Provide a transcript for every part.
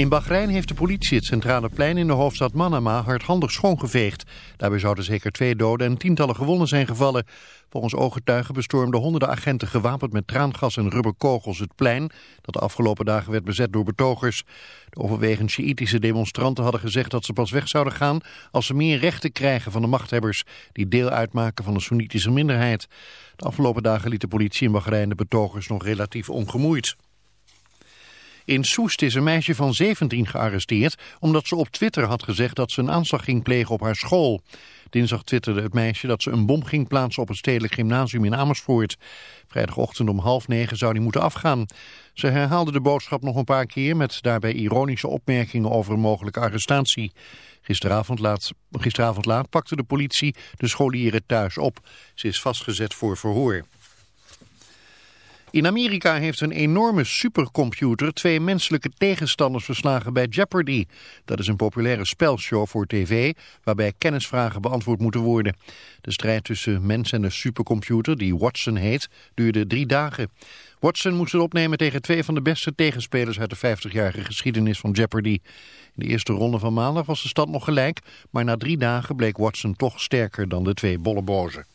In Bahrein heeft de politie het centrale plein in de hoofdstad Manama hardhandig schoongeveegd. Daarbij zouden zeker twee doden en tientallen gewonden zijn gevallen. Volgens ooggetuigen bestormden honderden agenten gewapend met traangas en rubberkogels het plein... dat de afgelopen dagen werd bezet door betogers. De overwegend Sjiïtische demonstranten hadden gezegd dat ze pas weg zouden gaan... als ze meer rechten krijgen van de machthebbers... die deel uitmaken van de Soenitische minderheid. De afgelopen dagen liet de politie in Bahrein de betogers nog relatief ongemoeid. In Soest is een meisje van 17 gearresteerd omdat ze op Twitter had gezegd dat ze een aanslag ging plegen op haar school. Dinsdag twitterde het meisje dat ze een bom ging plaatsen op het stedelijk gymnasium in Amersfoort. Vrijdagochtend om half negen zou die moeten afgaan. Ze herhaalde de boodschap nog een paar keer met daarbij ironische opmerkingen over een mogelijke arrestatie. Gisteravond laat, gisteravond laat pakte de politie de scholieren thuis op. Ze is vastgezet voor verhoor. In Amerika heeft een enorme supercomputer twee menselijke tegenstanders verslagen bij Jeopardy. Dat is een populaire spelshow voor tv waarbij kennisvragen beantwoord moeten worden. De strijd tussen mens en de supercomputer, die Watson heet, duurde drie dagen. Watson moest het opnemen tegen twee van de beste tegenspelers uit de 50-jarige geschiedenis van Jeopardy. In de eerste ronde van maandag was de stand nog gelijk, maar na drie dagen bleek Watson toch sterker dan de twee bollebozen.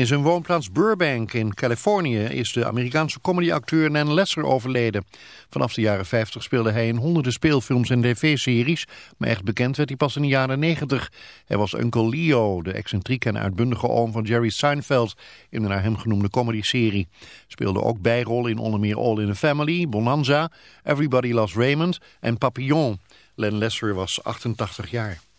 In zijn woonplaats Burbank in Californië is de Amerikaanse comedyacteur Nan Lesser overleden. Vanaf de jaren 50 speelde hij in honderden speelfilms en tv-series, maar echt bekend werd hij pas in de jaren 90. Hij was Uncle Leo, de excentrieke en uitbundige oom van Jerry Seinfeld in de naar hem genoemde comedyserie. Speelde ook bijrollen in onder meer All in the Family, Bonanza, Everybody Loves Raymond en Papillon. Len Lesser was 88 jaar.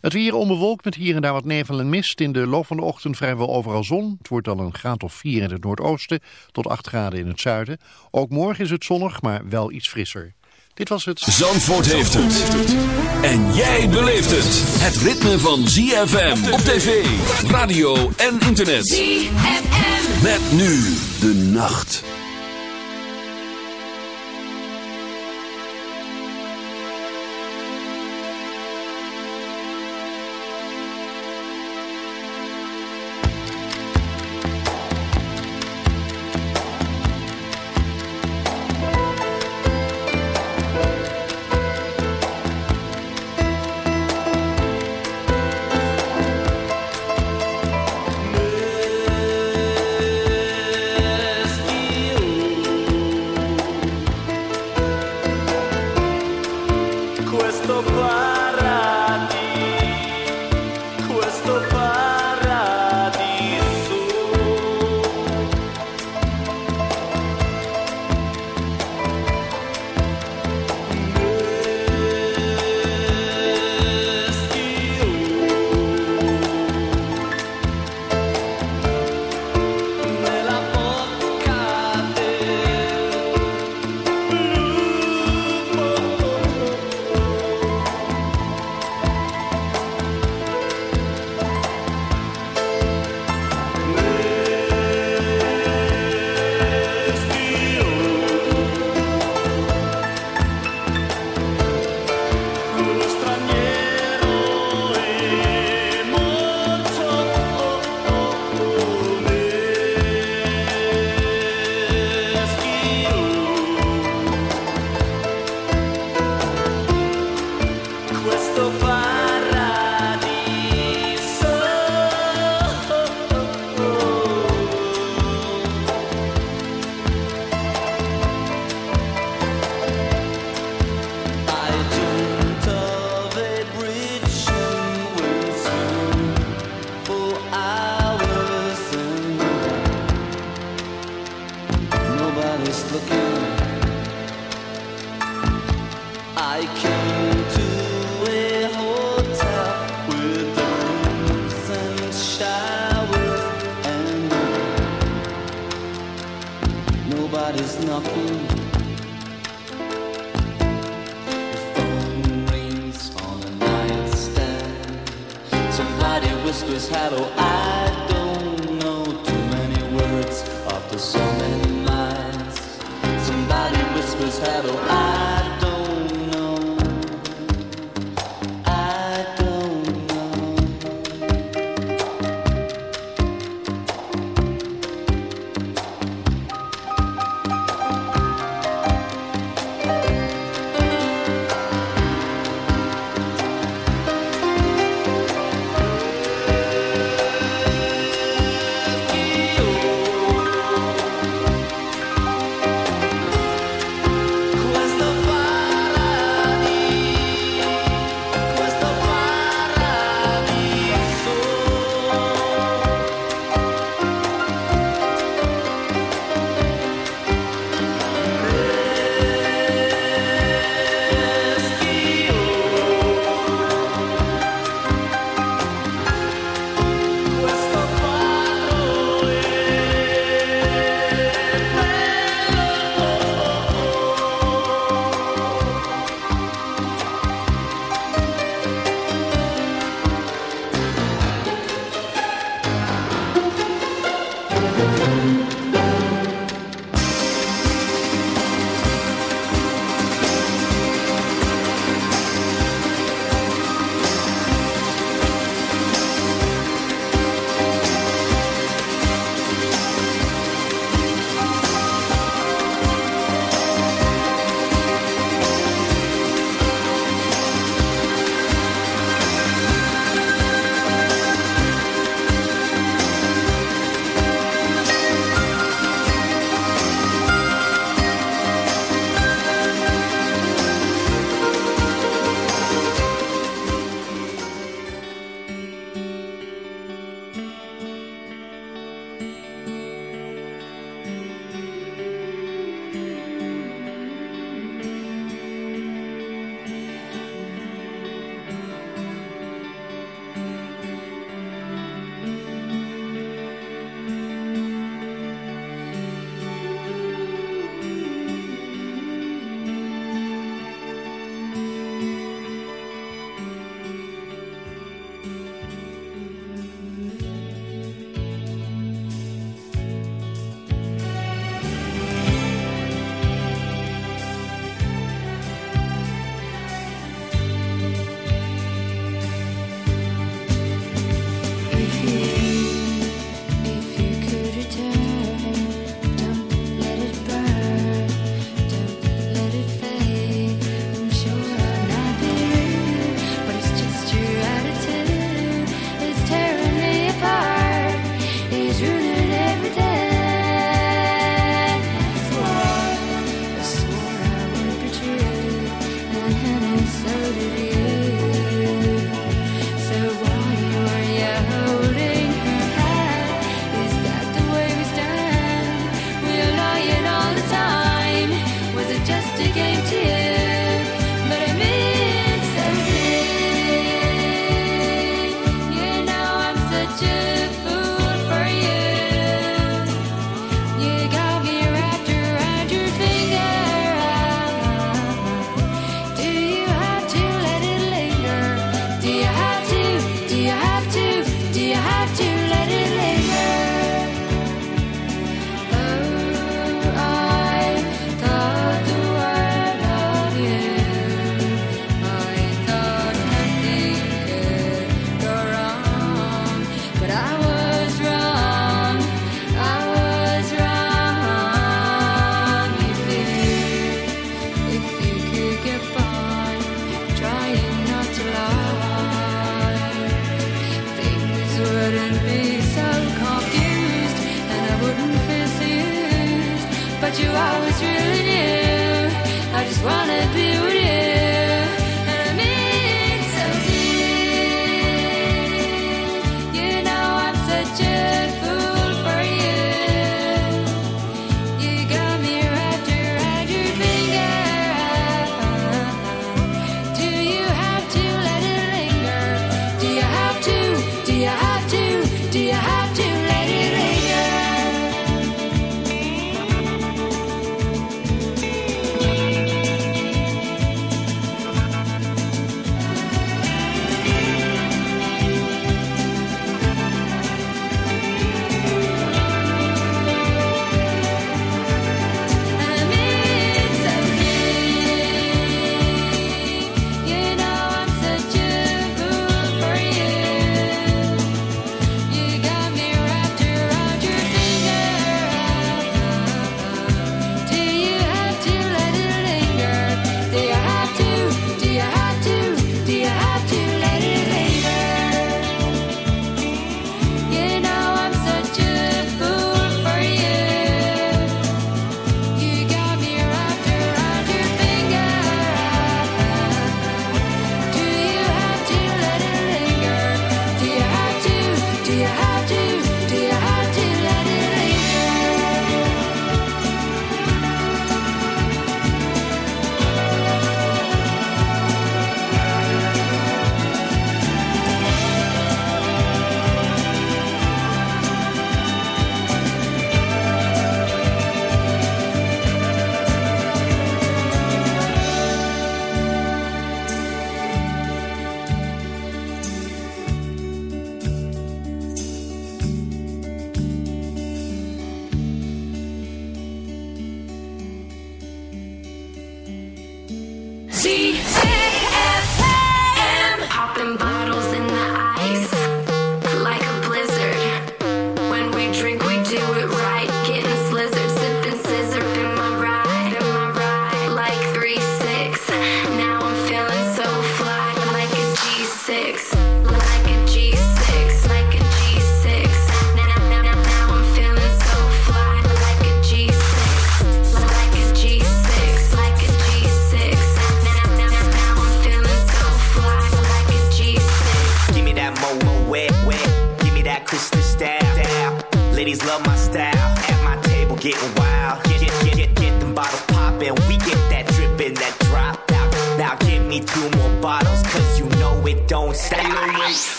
Het weer onbewolkt met hier en daar wat nevel en mist. In de loop van de ochtend vrijwel overal zon. Het wordt dan een graad of 4 in het noordoosten tot 8 graden in het zuiden. Ook morgen is het zonnig, maar wel iets frisser. Dit was het... Zandvoort heeft het. En jij beleeft het. Het ritme van ZFM op tv, radio en internet. ZFM. Met nu de nacht.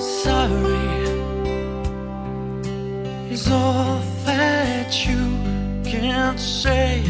Sorry is all that you can say.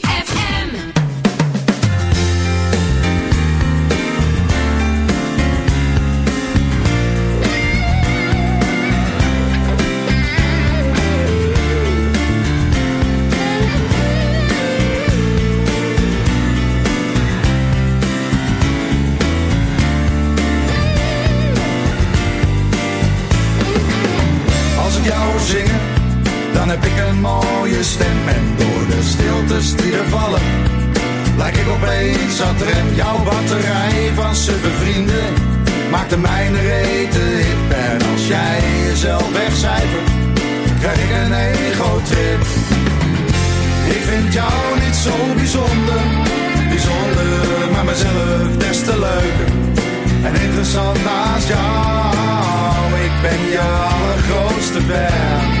En door de stiltes die er vallen, lijk ik opeens aan rem. Jouw batterij van suffe vrienden maakt de mijne rete hip. En als jij jezelf wegcijfert, krijg ik een ego-trip. Ik vind jou niet zo bijzonder, bijzonder, maar mezelf des te leuker. En interessant naast jou, ik ben je allergrootste fan.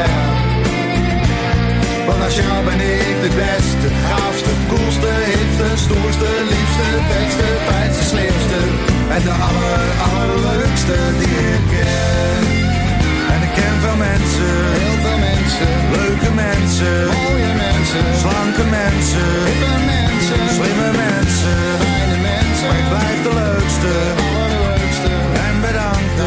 Want naast jou ben ik de beste, gaafste, koelste, hipste, stoerste, liefste, beste, fijnste, slimste. En de aller, allerleukste die ik ken. En ik ken veel mensen, heel veel mensen, leuke mensen, mooie mensen, slanke mensen, mensen, slimme mensen, fijne mensen. Maar ik blijf de leukste, allerleukste. En bedankt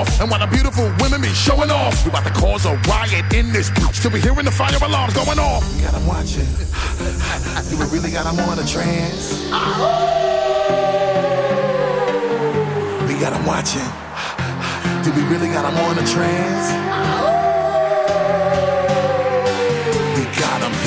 off. And while the beautiful women be showing off, we about to cause a riot in this bitch. Till we hearing the fire alarms going off. We got 'em watching. We really got 'em on a trance? We got 'em watching. Do we really got 'em on a trance?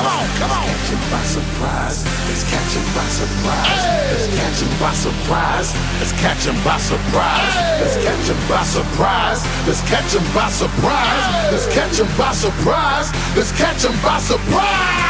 Come on, come on. Catch by surprise. Let's catch by surprise. Let's catch by surprise. Let's catch by surprise. Let's catch by surprise. Let's catch 'em by surprise. Let's catch 'em by surprise. Let's catch 'em by surprise.